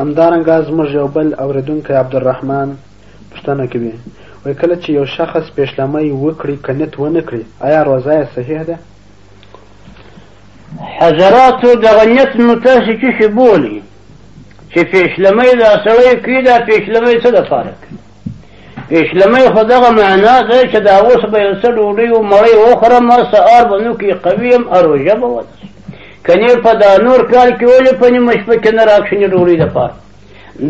همدارنګه زموږ یو بل اورېدونکی عبدالرحمن پوښتنه کوي، وایي کله چې یو شخص پیشلمۍ وکړي که نیت ونه کړي ایا روزه یې صحیح ده؟ حضراتو دغه نیت نو تاسو چې شي بولي چې پیشلمۍ دا سړی کوي دا پیشلمۍ څه دپاره کوي پیشلمۍ خو دغه معنا ده چې دا اوس به یو څه ډوډۍ او مړۍ وخورم سهار به نو کې قوي یم او روژه به ونیسم کنې په دا نور کال کې ولې په نیمه شپه کې نه راکښېنې ډوډۍ دپاره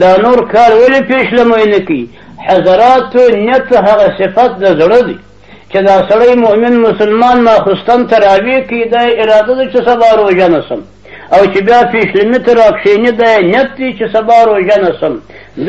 دا نور کال ولې پیشلمۍ نه کوي حضراتو نیت هغه صفت د زړه دی چې دا سړی مؤمن مسلمان ماخوستن تراویح کوي دا اراده ده چې سبا روژه نسم او چې بیا پیشلمي ته راکښېني دا یې نیت دی چې سبا روژه نسم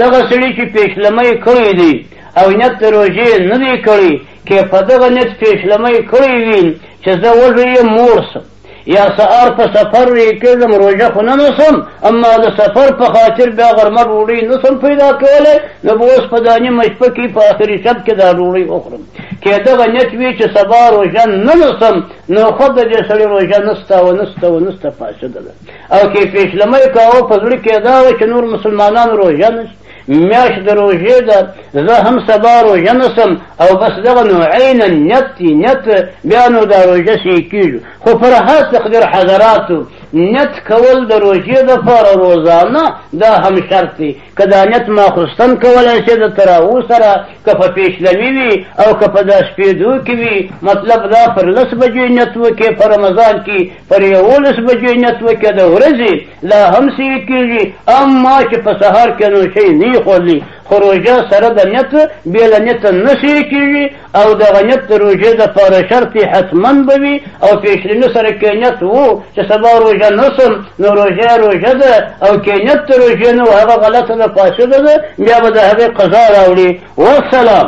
دغه سړي چې پیشلمۍ کړی دی او نیت د روژې نه دی کړی که په دغه نیت پیشلمۍ کړی وي چې زه وږی یم موړ سم یا سهار په سفر وی کېږم روژه خو نه نسم اما د سفر په خاطر بیا غرمه ډوډۍ نسم پیدا کولی نو به اوس په دا نیمه شپه کې په اخري شب کې دا ډوډۍ وخورم که دغه نیت وي چې سبا روژه نه نسم نو خود د دې سړي روژه نسته او نسته او نسته فاسده ده او که پیشلمۍ کاوه په زړه کې دا وه چې نور مسلمانان روژه نشي میاشت د روژې ده زه هم سبا روژه نه سم او بس دغه نو عینا نیت دی نیت بیا نو دا روژه سې کېږي خو پر هر تقدیر حضراتو نیت کول د روژې دپاره روزانه دا هم شرط دی که دا نیت ما خوستن کولی شي د تراو سره که په پیشلمي وي او که په دا سپېدو کې وي مطلب دا پر لس بجې نیت وکړې په رمضان کې پر یوولس بجې نتوکه د ورځې لا هم سیر کېږي اما چې په سهار کې نو شی نه خوړلی خو روژه سره د نیت بې له نیت نه سیر کېږي او دغه نیت د روژې دپاره شرط یې حتما به وي او پېشلینو سره که نیت وو چې سبا روژه نه سم نو روژه روژه ده او که نیت د روژې نه هغه غلطه ده فاسده ده بیا به د هغې قضا راوړي والسلام